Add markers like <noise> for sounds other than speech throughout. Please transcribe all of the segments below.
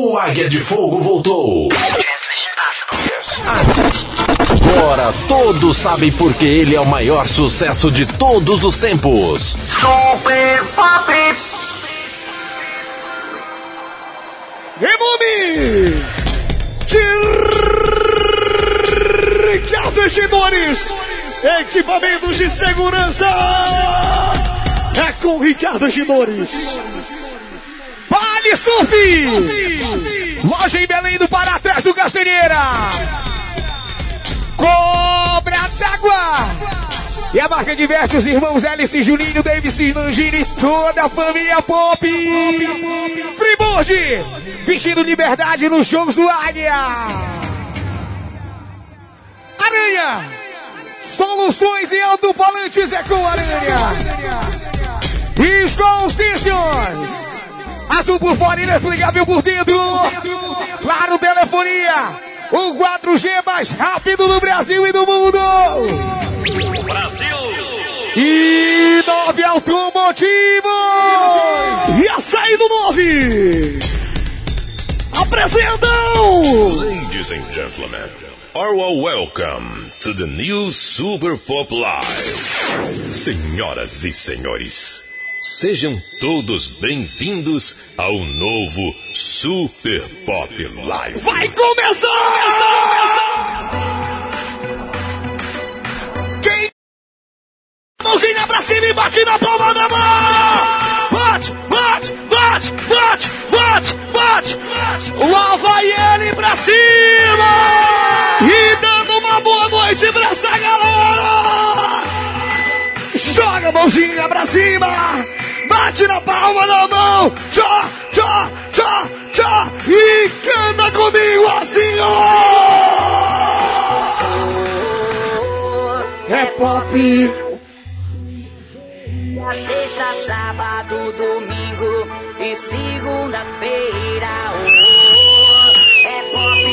O Águia de Fogo voltou. Agora todos sabem porque ele é o maior sucesso de todos os tempos. Super Pop! Nome de Ricardo Egidores, equipamentos de segurança. É com Ricardo Egidores. Vale Surf! Loja em Belém do Pará, atrás do Castanheira. Cobra d'água! E a marca diverte os irmãos Alice, Juninho, Davis, Mangini, toda a família Pop. Primordi, vestindo liberdade nos jogos do Águia. Aranha, soluções e alto-falantes é com Aranha. Skull Systems. Azul por fora, inexplicável por dentro. Claro, telefonia. O 4G mais rápido do Brasil e do mundo. Brasil! E nove automotivos. E a saída do nove. Apresentam. Ladies and gentlemen, are welcome to the new Super Pop Live. Senhoras e senhores, sejam todos bem-vindos ao novo Super Pop Live. Vai começar! Quem? Mãozinha pra cima e bate na palma da mão! Bate, bate, bate, bate, bate, bate! Lá vai ele pra cima! E dando uma boa noite pra essa galera! A mãozinha pra cima! Bate na palma da mão! Tchá, tchá, tchá, tchá! E canta comigo assim, ó! É pop! Sexta, sábado, domingo e segunda-feira. Oh, é pop,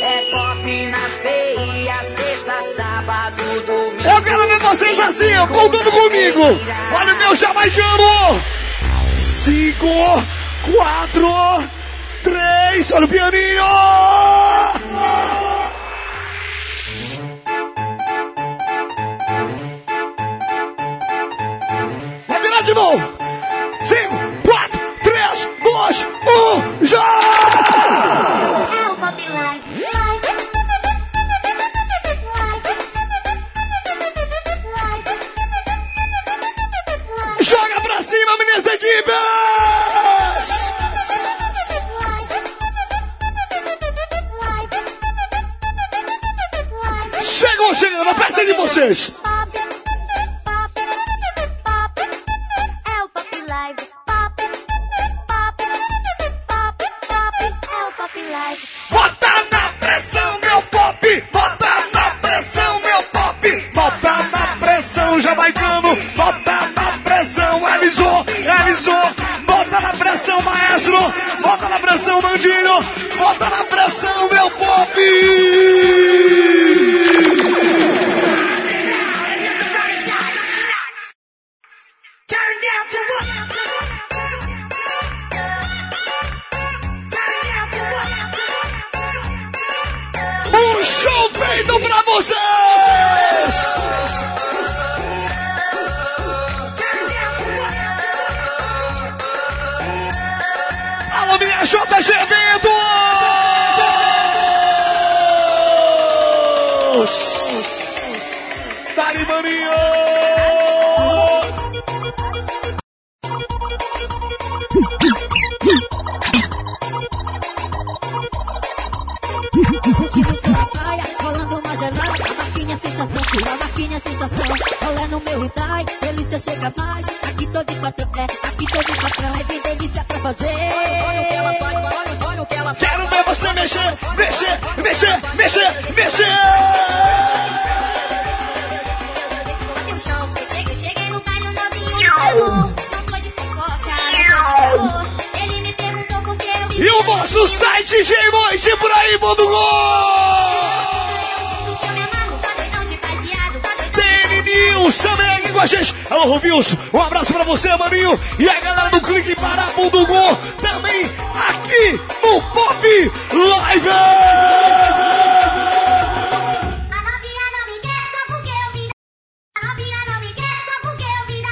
é pop na quero ver vocês assim, ó, contando comigo. Olha o meu jamaicano. Cinco, quatro, três. Olha o pianinho. De novo. Cinco, quatro, três, dois, um, já! Minhas equipes! Chegou chegando, a festa de vocês! E o nosso site DJ Noite Ibrahim do Gol! TN News também aqui com a gente. Alô, Rubilson, um abraço pra você, maninho. E a galera do Clique Parabu do Gol também aqui no Pop Live!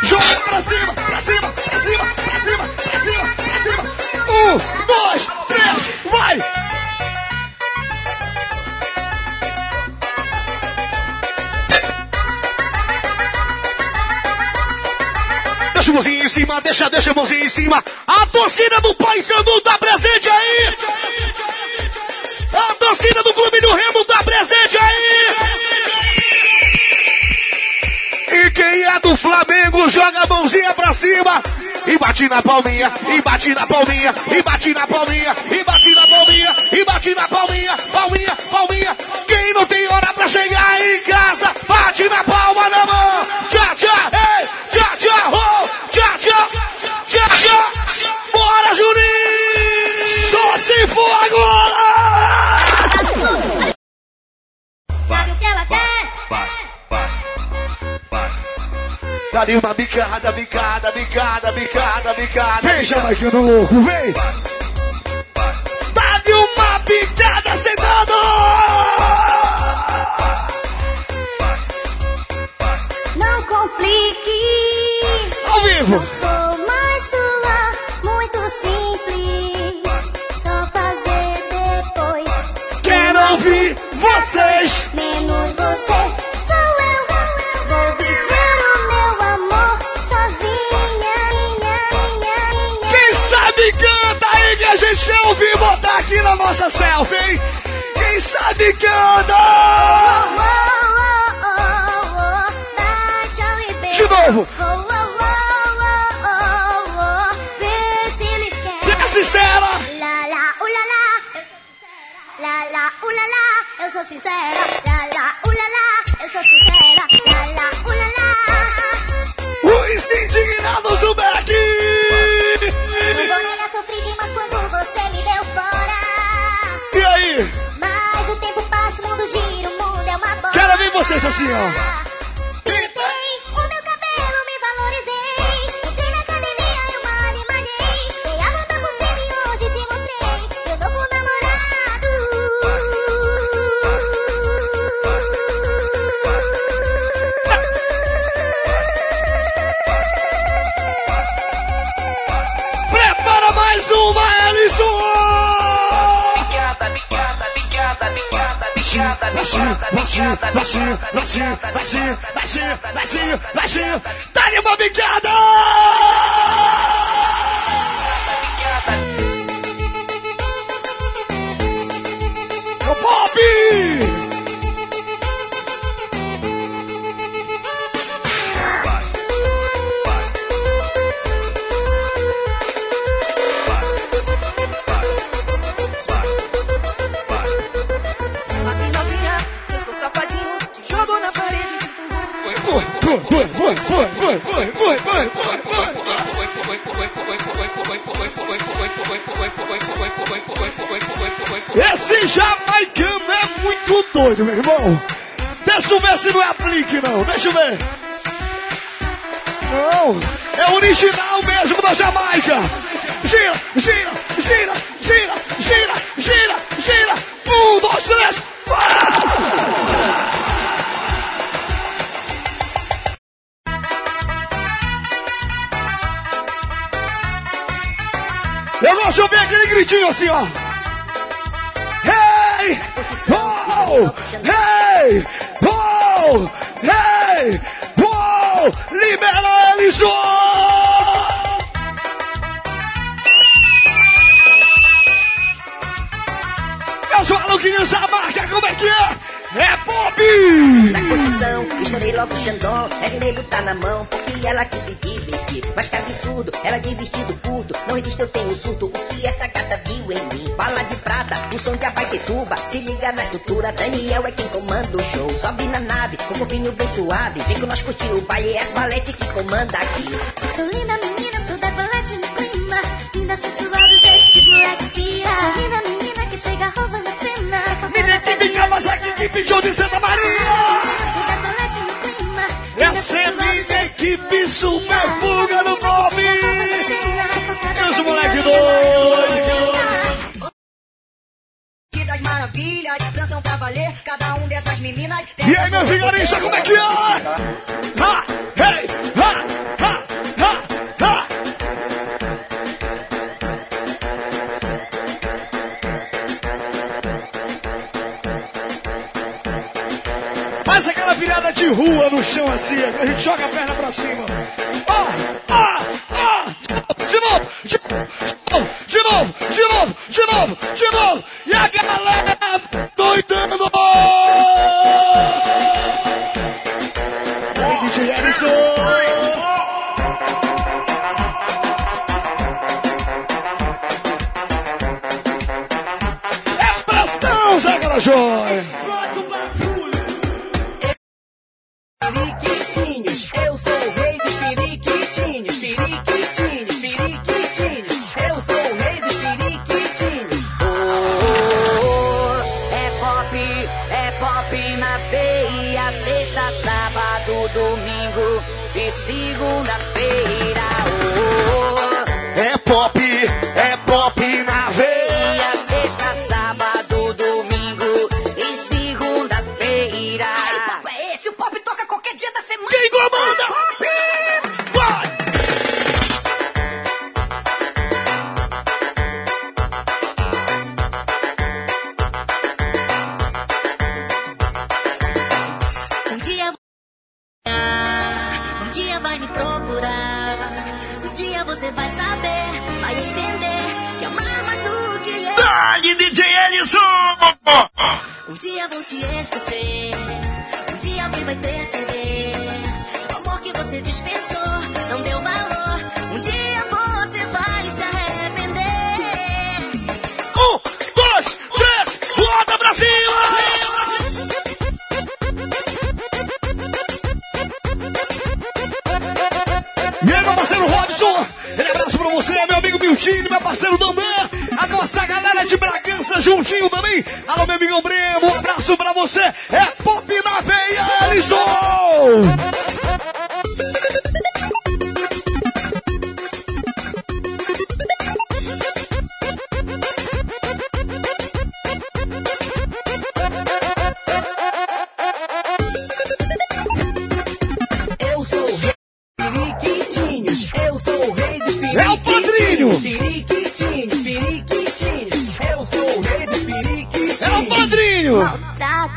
Joga pra cima, pra cima, pra cima, pra cima, pra cima, pra cima. Um, dois, três, vai! Deixa o mãozinho em cima, deixa, deixa o mãozinho em cima. A torcida do Pai Sandu tá presente aí! A torcida do Clube do Remo tá presente aí! E quem é do Flamengo joga a mãozinha pra cima. E bate na palminha, e bate na palminha, e bate na palminha, e bate na palminha, e bate na palminha, palminha, palminha. Quem não tem hora pra chegar em casa, bate na palma da mão. Tchau, tchau, ei, tchau, tchau, oh, tchau, tchau, tchau, tchau. Bora, Juninho! Só se for agora! Sabe o que ela quer? Dá-lhe uma bicada, bicada, bicada, bicada, bicada. Vem, Jamaicano louco, vem! Dá-lhe uma bicada sentado! Gata viu em mim? Bala de prata, o som de abaitetuba. Se liga na estrutura, Daniel é quem comanda o show. Sobe na nave, com o corpinho bem suave. Vem com nós curtir o baile, é as balete que comanda aqui. Sou linda menina, sou decolete no clima. Linda sensual do jeito que os moleque pira. Sou linda menina que chega roubando a cena. Me identifica mais aqui que pediu de Santa Maria! Menina, sou decolete no clima. É Essa é minha equipe super fuga dançam pra valer, cada um dessas meninas tem E aí, meu vigarista, como é que é? Ha! Hey! Ha! Ha! Ha! Ha! Faz aquela virada de rua no chão assim, a gente joga a perna pra cima. Ah, ah, ah. De novo, de novo, de novo, de novo, de novo, de novo. E a galera veia, sexta, sábado, domingo e segunda-feira. Oh, É pop,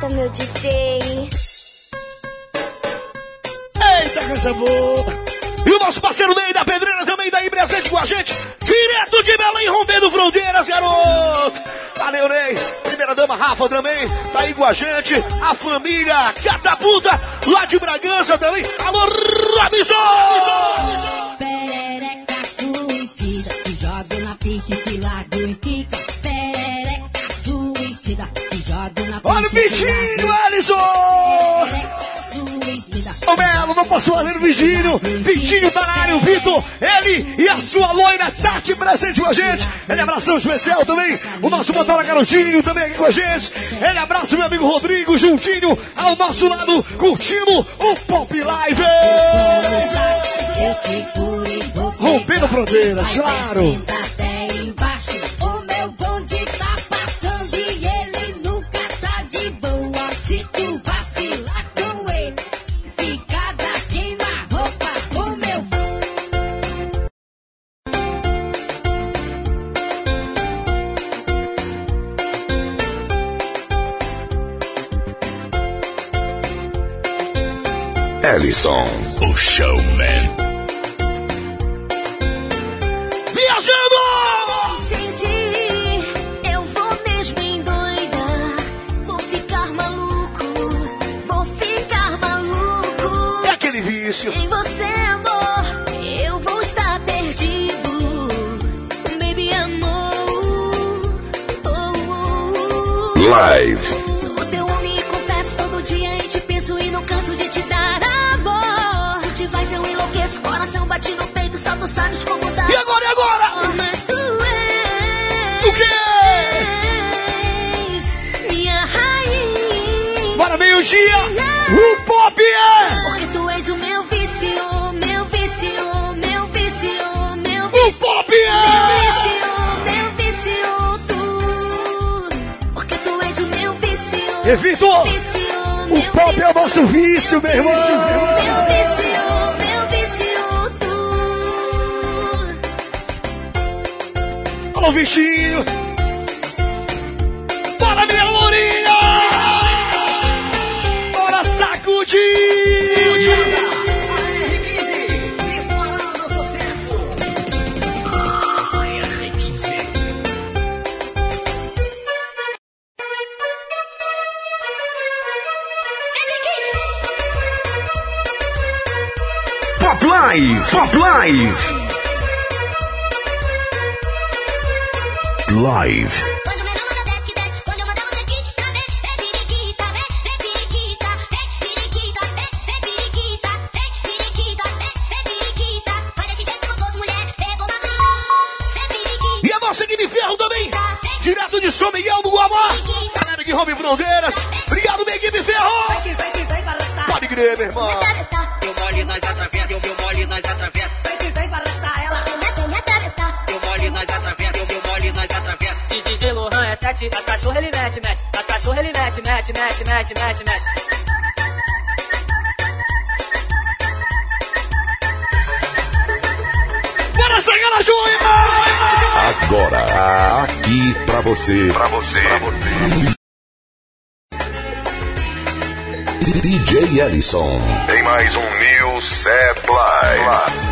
Trata, meu DJ. Eita, coisa boa! E o nosso parceiro Ney da Pedreira também tá aí presente com a gente, direto de Belém, rompendo fronteiras, garoto! Valeu, Ney! Primeira dama Rafa também tá aí com a gente, a família Catapulta, lá de Bragança também. Alô, Robinson! Perereca Olha o Vitinho! Suicida. Ô Melo, não posso fazer o Vitinho. Vitinho tá na área, o Vitor, ele e a sua loira Tati presente com a gente. Ele abração especial também. O nosso Motora Garotinho também aqui com a gente. Ele abraça o meu amigo Rodrigo juntinho ao nosso lado, curtindo o Pop Live. Rompendo tá fronteiras, claro. Ellison, o showman. Viajando! sentir, eu vou mesmo endoidar. Vou ficar maluco, vou ficar maluco. É aquele vício. Em você, amor, eu vou estar perdido. Baby, amor. Oh, oh, oh. Live. Sou teu homem e confesso todo dia e te penso e não o Pop é! Porque tu és o meu vício, meu vício, meu vício, meu O vício. pop Meu é! vício, meu vício, tu. Porque tu és o meu vício. E Vitor, vício, o meu pop é o nosso vício, meu irmão. Meu vício, meu. Alô, Vitinho. Ferro também. Direto de São Miguel do Guamá. Galera que rompe fronteiras. Obrigado, minha equipe ferro. Pode crer, meu irmão. Atravessar, Eu mole, nós atravessa. Eu, eu mole, nós atravessa. Vem que vem para arrastar ela. vem me atravessar. Eu mole, nós atravessa. Eu, eu mole, nós atravessa. E DJ Lohan é sete, as cachorras ele mete, mete. As cachorras ele mete, mete, mete, mete, mete, mete. Agora, aqui pra você. Pra você. DJ Ellison. Em mais um New Set Live.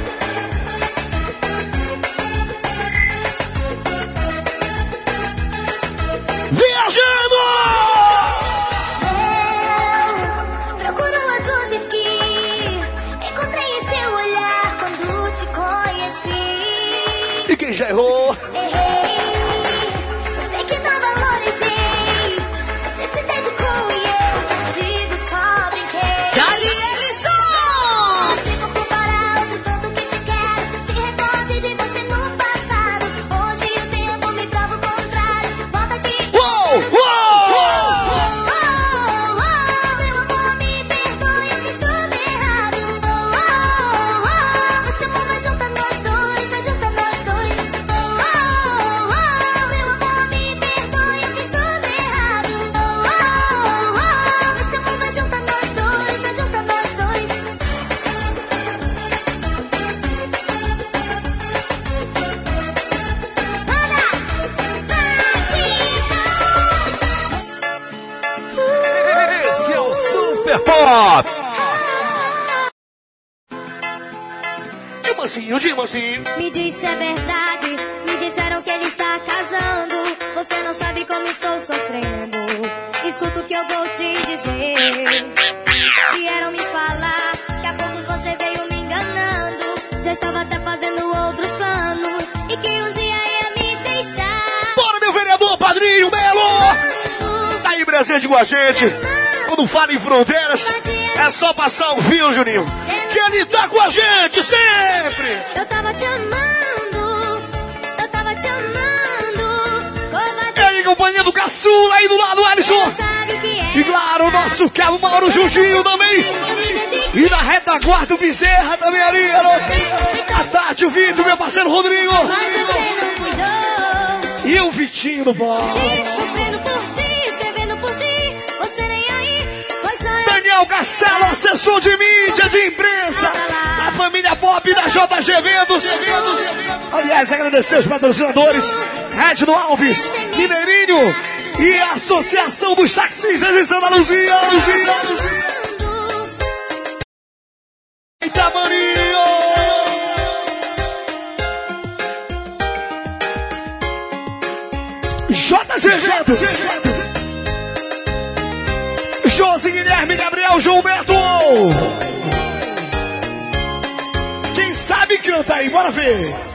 Diz se é verdade. Me disseram que ele está casando. Você não sabe como estou sofrendo. Escuta o que eu vou te dizer. Vieram me falar que há pouco você veio me enganando. Já estava até fazendo outros planos. E que um dia ia me deixar. Bora, meu vereador, padrinho Melo. Tá aí presente com a gente. Quando fala em fronteiras, é só passar o fio, Juninho. Que ele tá com a gente sempre. Eu tava te amando. Aí do lado, Alisson. É? E claro, o nosso Cabo Mauro Juntinho também. E na retaguarda o Bezerra também ali, garoto. A Tati, o Vitor, meu parceiro Rodrigo. E o Vitinho do eu. Daniel Castelo, assessor de mídia, de imprensa. A família Pop da JG Eventos. Aliás, agradecer os patrocinadores. Edno Alves, Mineirinho e a Associação dos Taxistas de Santa Luzia. Luzia. Eita, Maninho! JG Eventos. Josi Guilherme Gabriel Beto. Quem sabe canta aí, bora ver.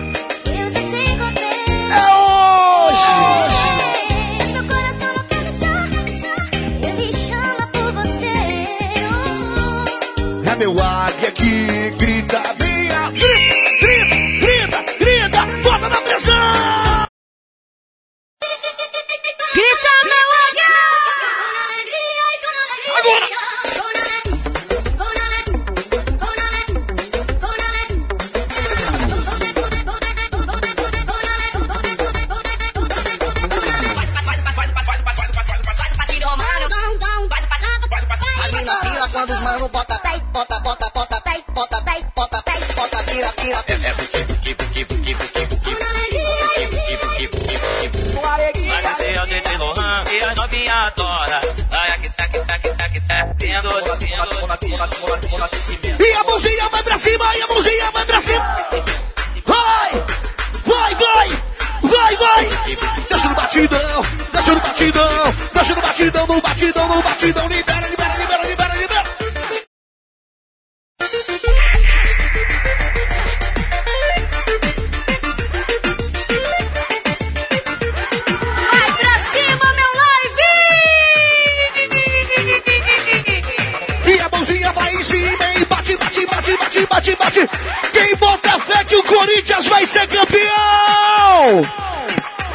Meu águia que grita quando os mano bota pé, bota, bota, bota pé, bota pé, bota pé, bota pira, pira. É, é buki, buki, buki, buki, buki, buki. Mas esse é o DJ Lohan e as novinha adora. Ai, que saque, saque, saque, saque. Tendo, tendo, E a mãozinha vai pra cima, e a mãozinha vai pra cima. Vai, vai, vai, vai, vai. Deixa no batidão, deixa no batidão, deixa no batidão, no batidão, no batidão, libera, libera. Corinthians vai ser campeão?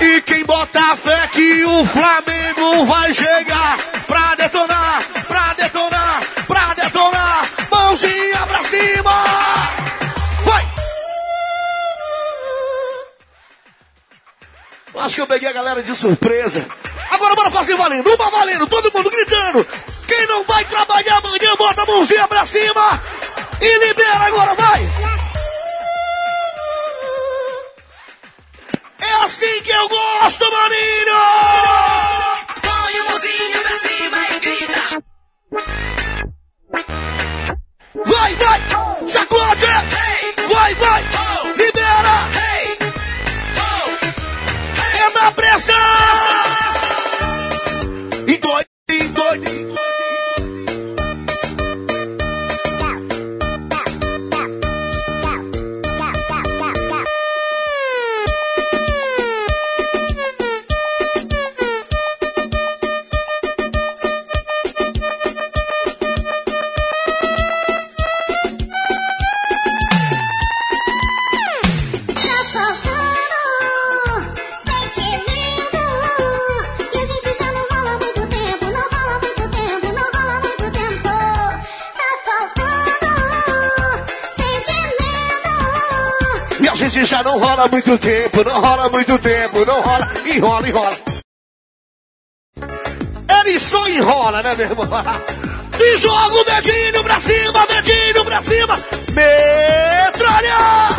E quem bota fé que o Flamengo vai chegar pra detonar, pra detonar, pra detonar. Mãozinha pra cima! Vai! Acho que eu peguei a galera de surpresa. Agora bora fazer valendo. Uma valendo, todo mundo gritando. Quem não vai trabalhar amanhã, bota a mãozinha pra cima. E libera agora, vai. Assim que eu gosto, maninho. Põe a mãozinha pra cima e grita. Vai, vai. Sacode. Vai, vai. Libera. É na pressão. Enrola, enrola. Ele só enrola, né, meu irmão? <laughs> E joga o dedinho pra cima, dedinho pra cima. Metralha!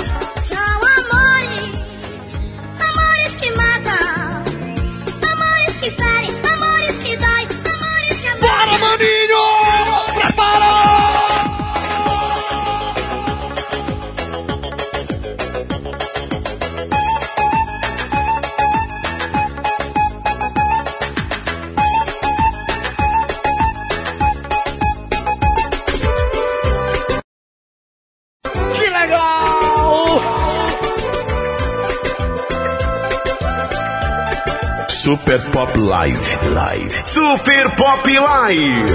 Super Pop Live. Live. Super Pop Live.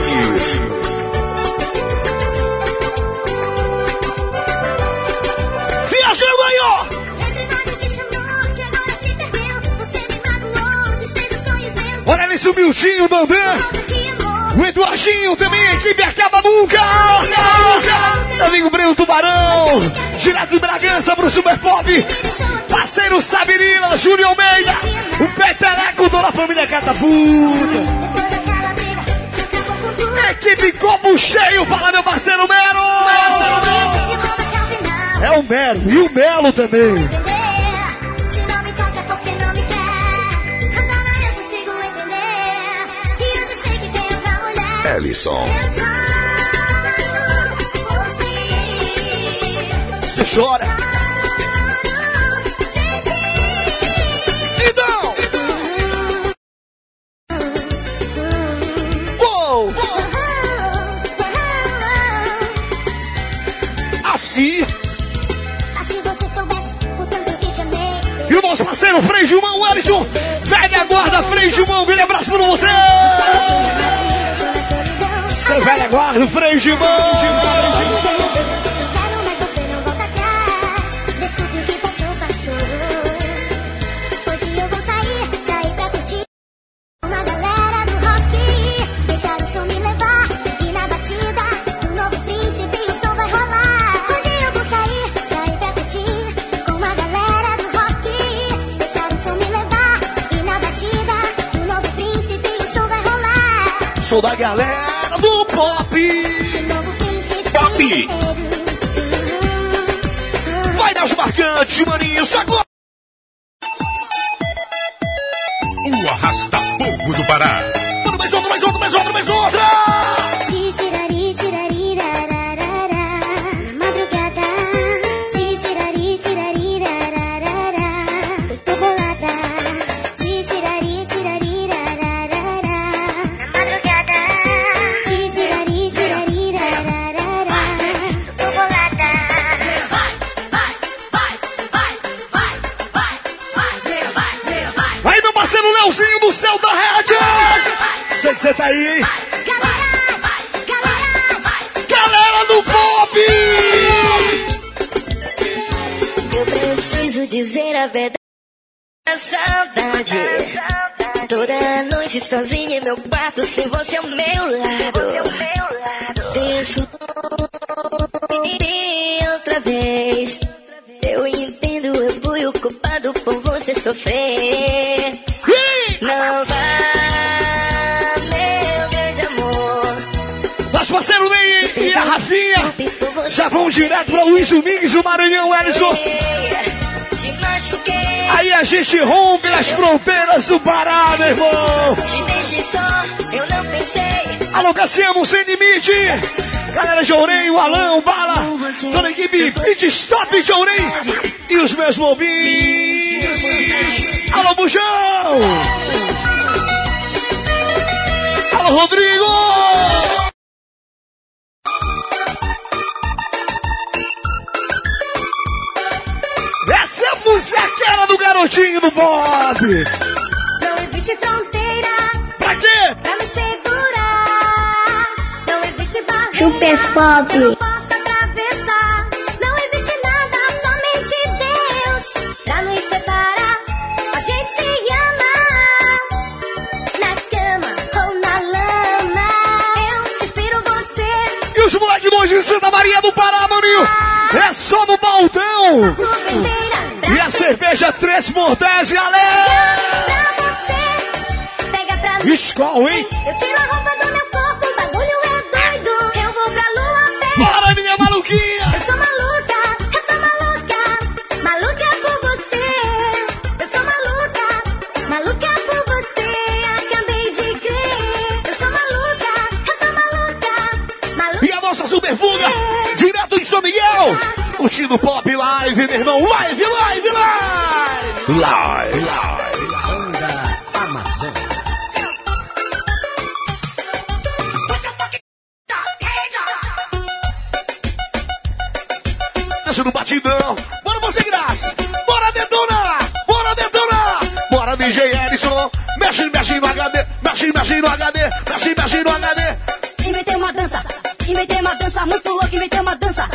Viajando aí, ó! Olha nesse o Dandê! O Eduardinho também, a equipe acaba nunca! Nunca! Amigo Breno Tubarão! Girado de Bragança pro Super Pop! Parceiro Sabirina, Júnior Almeida, o Peteleco, toda a família Catapulta, equipe Copo Cheio, fala meu parceiro Mero! É o Mero, e o Melo também. Entender. Se não parceiro Frei Gilmão, Alisson. Velha guarda, Frei Gilmão, grande abraço pra você. Seu velha guarda, Frei Gilmão. Quero, galera do pop. Pop. Vai dar os marcantes, Maninho, agora. A verdade. A saudade. Toda noite sozinha em meu quarto, sem você ao meu lado. Desculpe outra vez. Eu entendo, eu fui o culpado por você sofrer. Não vá, meu grande amor. Nosso parceiro Ney e a Rafinha já vão direto pra Luiz Domingues do Maranhão, Ellison. Aí a gente rompe as fronteiras do Pará, meu irmão. Alô, Cassiano, sem limite. Galera de Ourém, o Alan, o Bala. Toda a equipe Pit Stop de Ourém. E os meus ouvintes. Alô, Bujão. Alô, Rodrigo. Musiqueira do garotinho do Bob. Não existe fronteira Pra quê? pra me segurar. Não existe barreira. Super Pop. que eu não possa atravessar. Não existe nada, somente Deus pra nos separar. A gente se ama na cama ou na lama. Eu espero você. E os moleques do hoje em Santa Maria do Pará, maninho. É só no baldão. Sua besteira a cerveja Três por 10, galera. pra você. Pega pra mim. Escol, hein? Eu tiro a roupa do meu corpo, o bagulho é doido. Eu vou pra lua a pé. Bora, minha maluquinha. Eu sou maluca, eu sou maluca, maluca por você. Eu sou maluca, maluca por você. Acabei de crer. Eu sou maluca, eu sou maluca, maluca. E a nossa super fuga, direto em São Miguel. Curtindo Pop Live, meu irmão. Live, live, live. Live. Deixa no batidão. Bora você, graça. Bora detonar. Bora detonar. Bora, DJ Ellison. Mexe, mexe no HD. Mexe, mexe no HD. Mexe, mexe no HD. Inventei uma dança, inventei uma dança muito louca, inventei uma dança,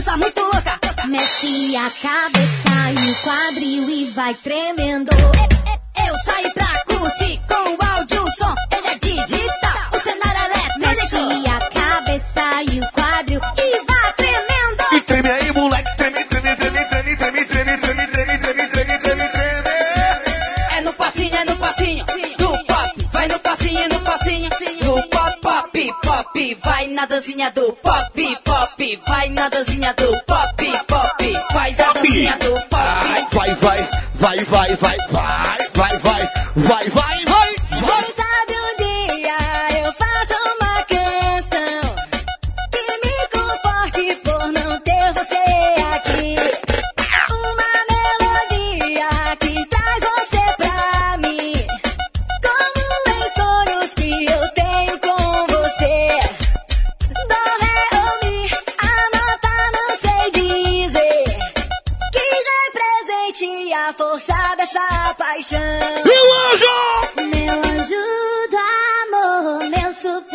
dança muito louca. Mexe a cabeça e o quadril e vai tremendo. E- e- Eu saí pra curtir com o áudio som, ele é digital, o cenário Mexe eletrônico. a cabeça e o quadril e vai tremendo. E treme aí, moleque. Treme, treme, treme, treme, treme, treme, treme, treme, treme, treme, treme, treme. É no passinho, é no passinho pop, pop. Vai na dancinha do pop, pop. Vai na dancinha do pop, pop. Faz a dancinha do pop. Vai, vai, vai, vai, vai, vai, vai, vai, vai, vai, vai. Força dessa paixão. O anjo! Meu anjo do amor, meu super-herói,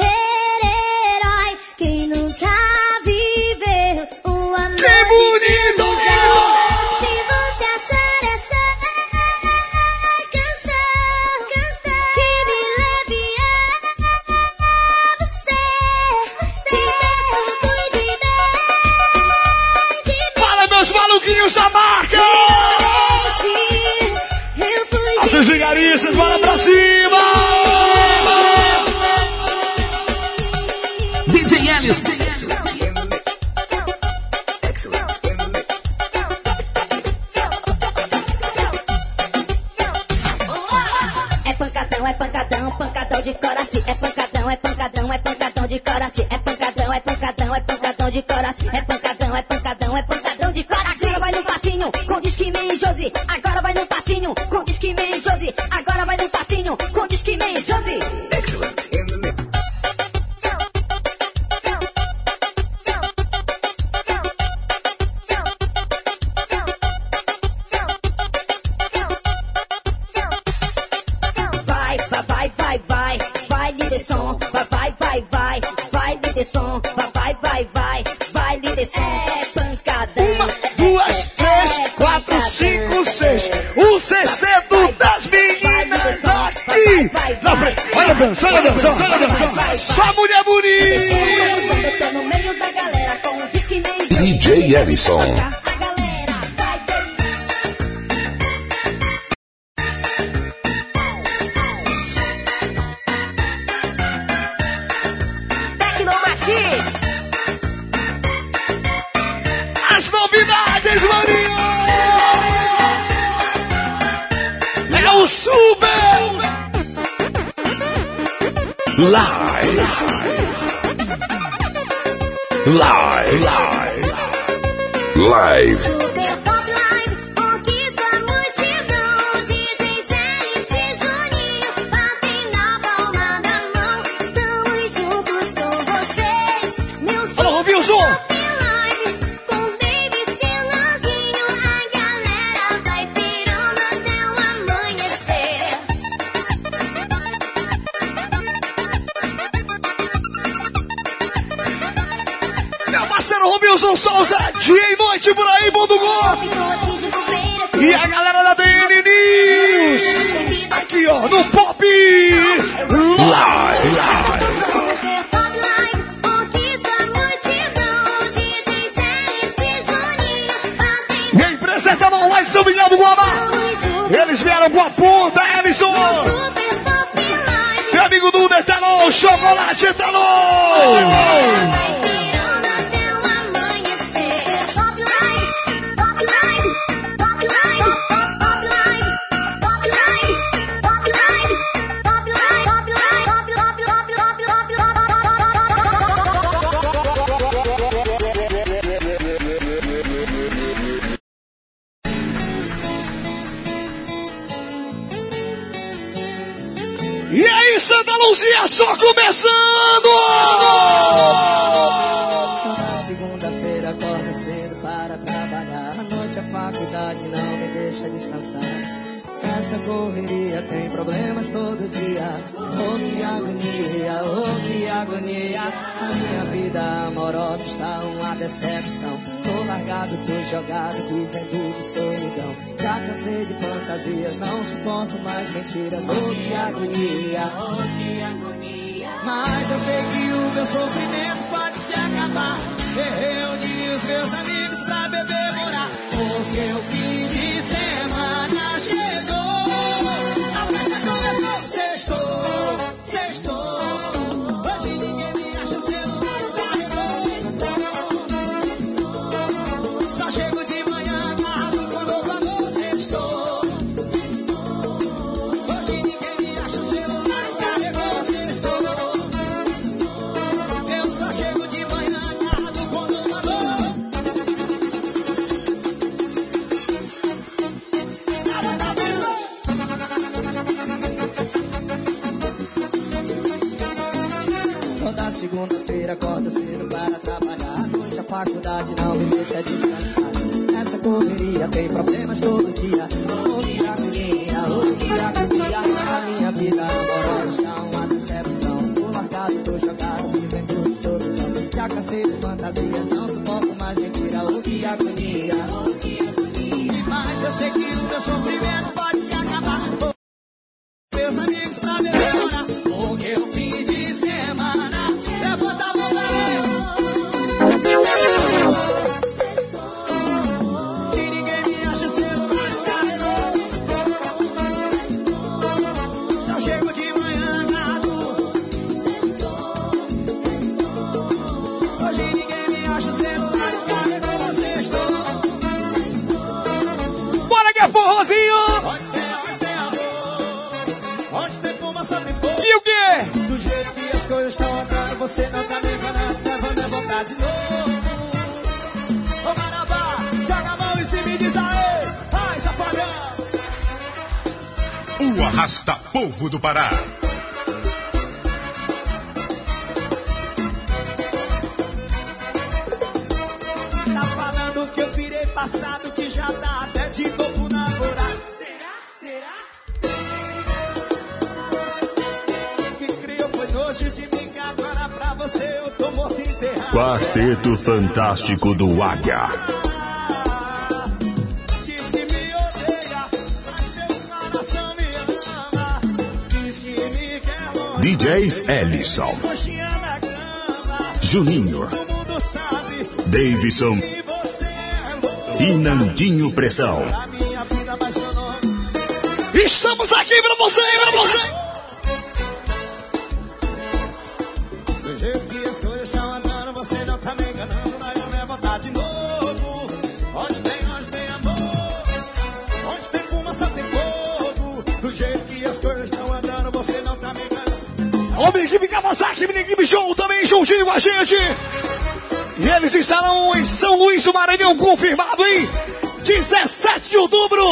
coração. É pancadão, é pancadão, é pancadão de coração. É pancadão, é pancadão, é pancadão de coração. Agora vai no passinho com disque e Josi. Agora vai no passinho com disque e Josi. Agora vai no passinho com dançar, bora dançar, bora dançar. Só mulher bonita. DJ Ellison. Live. Live. Live. Super E a galera da DN News. Aqui, ó, no Pop Live. Representando mais São Miguel do Guamá. Eles vieram com a puta, Ellison. Meu amigo do Detalon, Chocolate Detalon. Faculdade não me deixa descansar. Essa correria tem problemas todo dia. Oh, que agonia, oh, que agonia. A minha vida amorosa está uma decepção. Tô largado, tô jogado, vivendo de solidão. Já cansei de fantasias, não suporto mais mentiras. Oh, que agonia, oh, que agonia. Mas eu sei que o meu sofrimento pode se acabar. Eu reuni os meus amigos pra beber morar. Porque o fim de semana chegou. A festa começou, sextou, sextou. segunda-feira acorda cedo para trabalhar. À noite a faculdade não me deixa descansar. Essa correria tem problemas todo dia. Alô, minha menina, alô, minha copia. A minha vida amorosa está uma decepção. Tô marcado, tô jogado, vivendo tudo solidão. Já cansei de fantasias, não suporto mais mentira. Alô, minha agonia, alô, minha agonia. Mas eu sei que o meu sofrimento Quarteto Fantástico do Águia. DJs Ellison. Juninho. Davidson. E Nandinho Pressão. Estamos aqui para você, para você. toda equipe Kawasaki, é equipe Show também juntinho com a gente. E eles estarão em São Luís do Maranhão, confirmado, hein? 17 de outubro.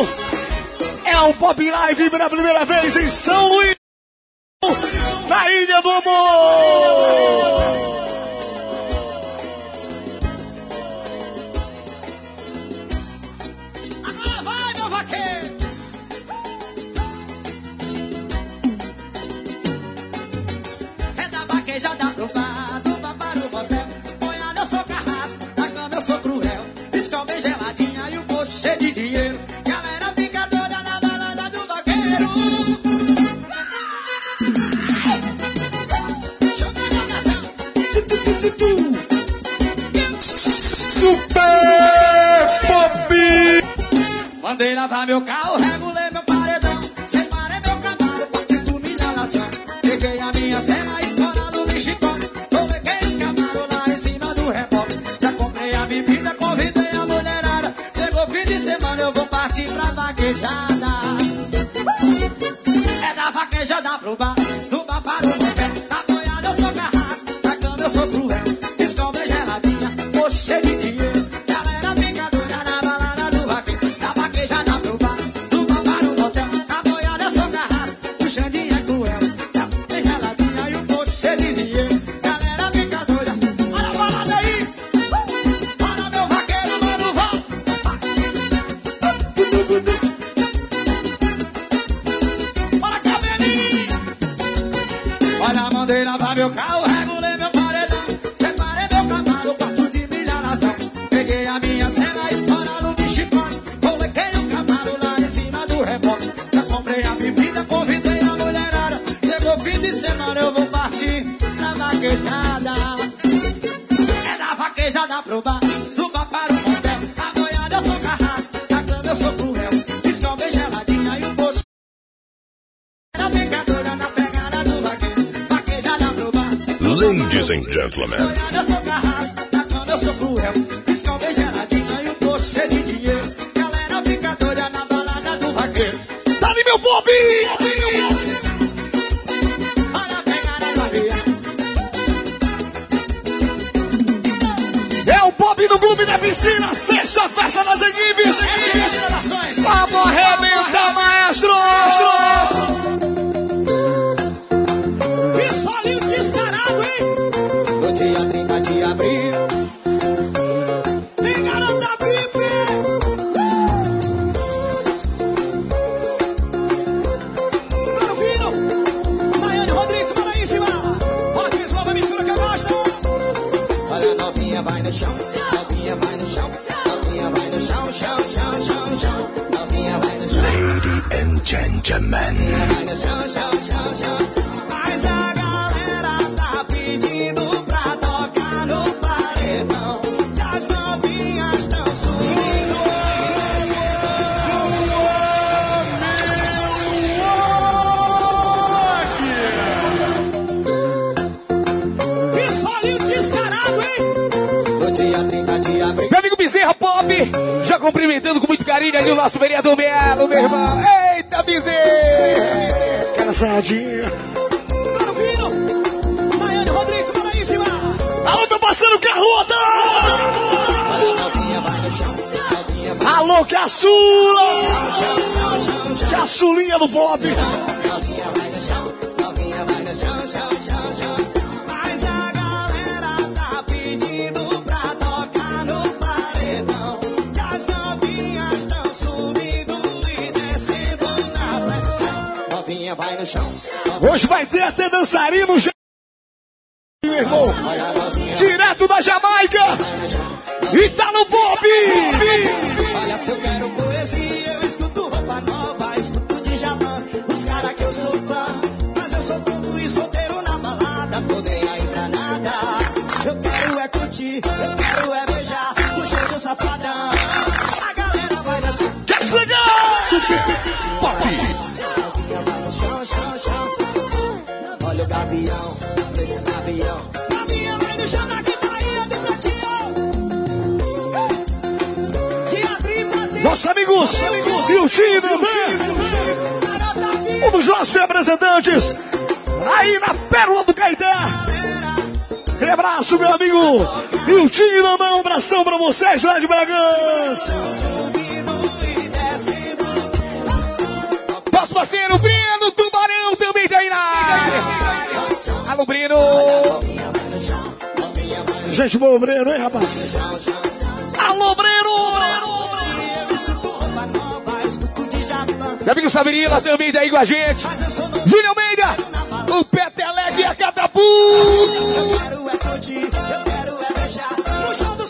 É o Pop Live pela primeira vez em São Luís, na Ilha do Amor. Super Pop! Mandei lavar meu carro, regulei meu paredão, separei meu cavalo, parti comigo na lação. Peguei a minha cena, estourado no chicote, coloquei os cavalos lá em cima do rebote. Já comprei a bebida, convidei a mulherada, chegou fim de semana, eu vou partir pra vaquejada. É da vaquejada pro bar. É o Bob do Clube da Piscina, sexta festa da Além do nosso vereador Melo, meu irmão. Eita, bezerra! Casadinha. Tá Maravilha! Baiane Rodrigues, para aí, cima! Alô, meu parceiro Carlota! Alô, caçula! Caçulinha do Bob! Hoje vai ter até dançarino, irmão. Direto da Jamaica! E tá no Pop! Olha, se eu quero poesia, eu escuto roupa nova, escuto de Javan. Os caras que eu sou fã, mas eu sou tonto e solteiro na balada, tô nem aí pra nada. Eu quero é curtir, eu quero é beijar, cheiro do safadão. A galera vai dançar. Quer chegar? Dentro. Nossos amigos, Miltinho, um dos nossos representantes, aí na Pérola do Caetá. Aquele abraço, meu amigo Miltinho Dandão, um abração pra vocês lá de Bragança. Nosso parceiro Breno Tubarão também tá aí na área. Alô, Breno. Gente boa, Breno, hein, rapaz? Alô, Breno. Meu amigo Sabrina também tá aí com a gente. Júnior Almeida, o Peteleque e a Catapu. Eu quero é eu quero é beijar no chão do.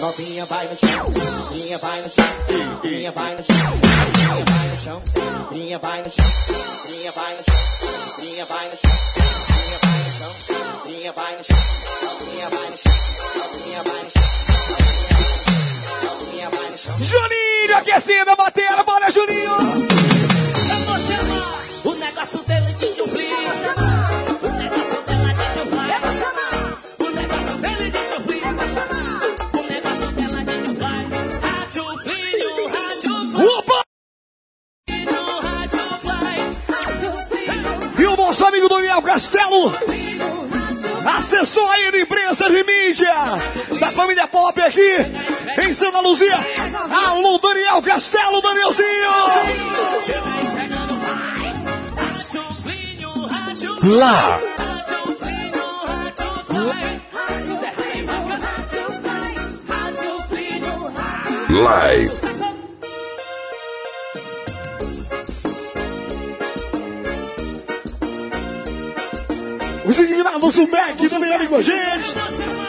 Novinha vai no chão, novinha vai no chão, novinha vai no chão, novinha vai no chão, novinha vai no chão, novinha vai no chão, novinha vai no chão, novinha vai no chão, novinha vai no chão, novinha vai no chão, novinha vai no chão. Juninho aquecendo a bateria, bora Juninho. Eu vou chamar o negócio dele de Jufri. Eu vou chamar o negócio dela de Jufri. Eu vou chamar o negócio dele de Jufri. Eu vou chamar o negócio dela de Jufri. Rádio Filho, Rádio Filho, Opa! Rádio Fly. E o nosso amigo Daniel Castelo, assessor aí de imprensa de mídia da família Pop aqui em Santa Luzia. Alô, Daniel Castelo, Danielzinho! Lá! Live. Os indignados, o Mac também ali com a gente.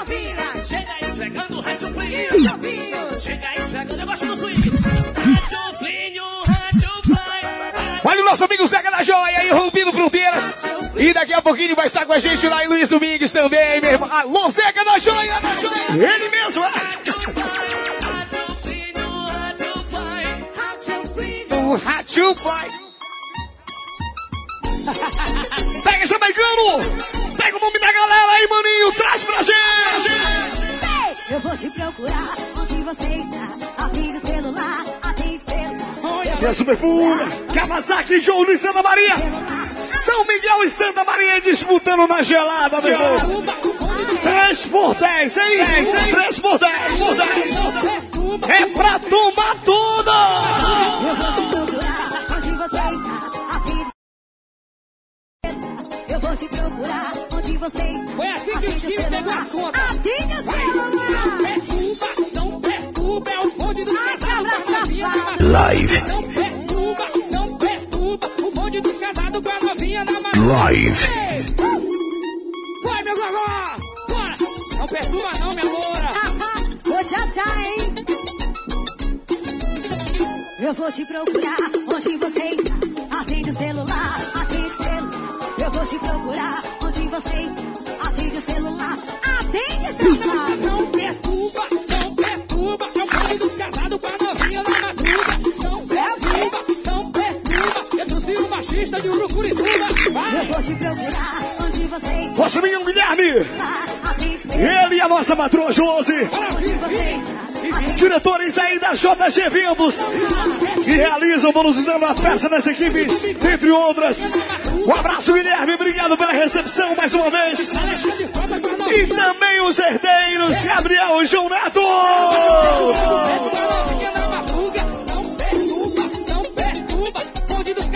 Novinhas chega esfregando Rádio Filho. Os novinhos chega esfregando. Eu gosto do swing. Rádio Filho, Rádio Fly. Olha o nosso amigo Zeca da Joia aí, rompendo fronteiras. E daqui a pouquinho vai estar com a gente lá em Luiz Domingues também, meu irmão. Alô, Zeca da Joia, da Joia. Ele mesmo, é. O Rádio Fly. <laughs> Pega, jamaicano. Pega o nome da galera aí, maninho. Traz pra gente. Eu vou te procurar onde você está. Atende o celular, atende o celular. E a Superfúria, Kawasaki, João Luiz Santa Maria. São Miguel e Santa Maria disputando na gelada, meu irmão. 3 por 10, é isso? 3 por 10, por 10. É pra tomar tudo! Eu vou te procurar Te procurar onde você está. Foi assim que o time celular. pegou as contas. Atende o celular. Perturba, não perturba, é o bonde dos casados com a novinha madruga. Live. Não perturba, não perturba, o bonde dos casados com a novinha na madruga. Live. Vai, meu gogó! Bora! Não perturba não, minha loura! Vou te achar, hein? Eu vou te procurar onde você está. Atende o celular, atende o celular. Eu vou te procurar onde você está. Atende o celular, atende o celular. Não perturba, não perturba, é o bonde dos casados com a novinha na madruga. Não perturba, não perturba, eu trouxe o baixista de Urucurituba. Eu Vai! vou te procurar onde você está. Nosso menino Guilherme! Ele e a nossa patroa Josi! onde você está. Atende Diretores aí da JG Eventos! que realizam, vamos usando a festa das equipes, entre outras. Um abraço, Guilherme, obrigado pela recepção mais uma vez. E também os herdeiros, Gabriel e João Neto. novinha na madruga, não perturba, não perturba. Bonde dos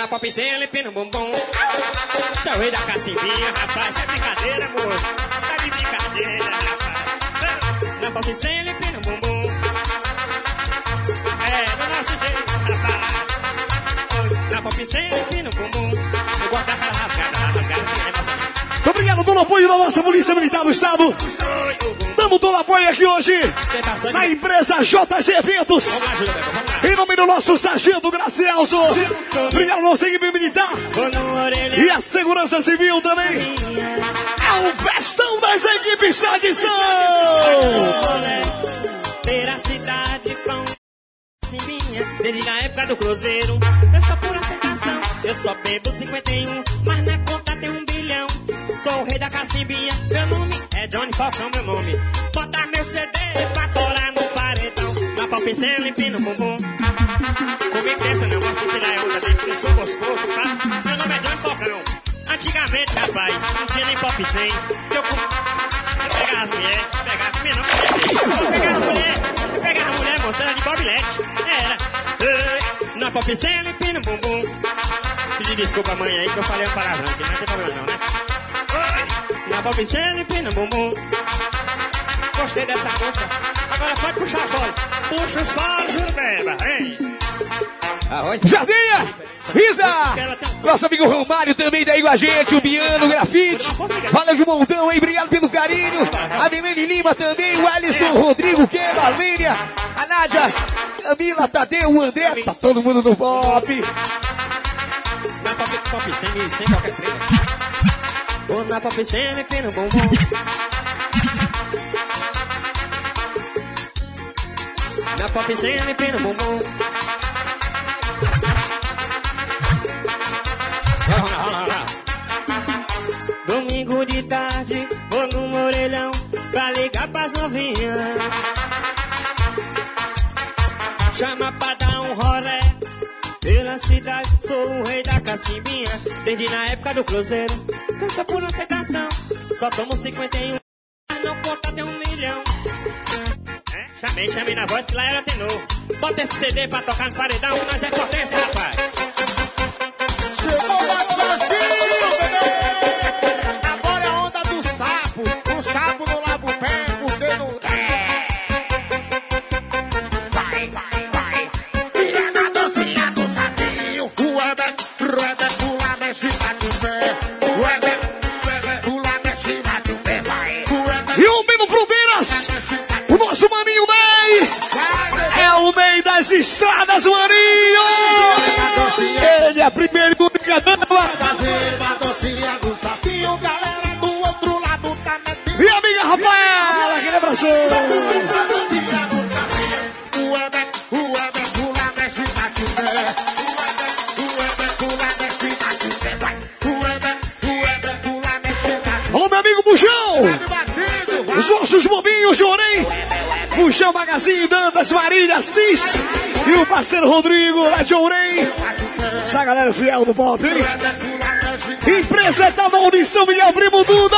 na popzinha limpando bumbum. Seu rei da cacimbinha, rapaz, é brincadeira, moço. Tá de brincadeira, rapaz. Na popzinha limpando bumbum. É, do nosso jeito, rapaz. Na popzinha limpando bumbum. Eu gosto daquela rasgada, nossa. Apoio da nossa Polícia Militar do Estado. Dando todo apoio aqui hoje na empresa JG Eventos. Em nome do nosso sargento Gracioso. Obrigado, nossa equipe militar. E a Segurança Civil também. É o festão das equipes tradição. Ter a cidade com cimbinha Desde a época do cruzeiro Eu sou pura tentação Eu só bebo 51 Mas na conta tem um bilhão Sou o rei da cacimbinha Meu nome é Johnny Falcão, meu nome Bota meu CD pra colar no paredão Na palpicela empina o bumbum Comigo dessa não gosto de tirar onda dele Porque eu sou gostoso, sabe? Meu nome é Johnny Falcão Antigamente, rapaz, não tinha nem pop 100 Eu eu pegar as mulheres, pegar comigo não, eu pegar a mulher, eu pegar a mulher, moça, era de bobilete, era. Na pop sem limpando bumbum. Pedi desculpa, mãe, aí que eu falei um palavrão, que não tem problema não, né? Na pop sem limpando bumbum. Gostei dessa música. Agora pode puxar o solo. Puxa o solo, Júlio Beba, hein? Arroz. Jardinha! Isa! Nosso amigo Romário também daí com a gente, o Biano Grafite. Valeu de montão, hein? Obrigado pelo carinho. A Milene Lima também, o Alisson, o Rodrigo, Keno, a Línia, a Nádia, a Mila, Tadeu, o André. Tá todo mundo no pop. Pop, pop sem, sem qualquer freio. Ou na pop sem limpando bumbum. Na pop sem limpando bumbum. Rola, rola, rola. Domingo de tarde, vou no orelhão pra ligar pras novinhas. Chama pra dar um rolé pela cidade. Sou o rei da cacimbinha, desde na época do cruzeiro. Cansa por ostentação, só tomo 51, mas não conta tem um milhão. É, chamei, chamei na voz que lá era tenor. Bota esse CD pra tocar no paredão, nós é potência, rapaz. Parceiro Rodrigo, lá de Ourém. Essa galera fiel do pop, hein? Empresa da Maldição Miguel Primo Duda.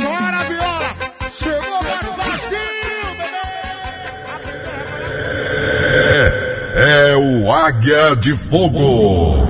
Chora a viola. Chegou mais vazio, bebê. É o Águia de Fogo.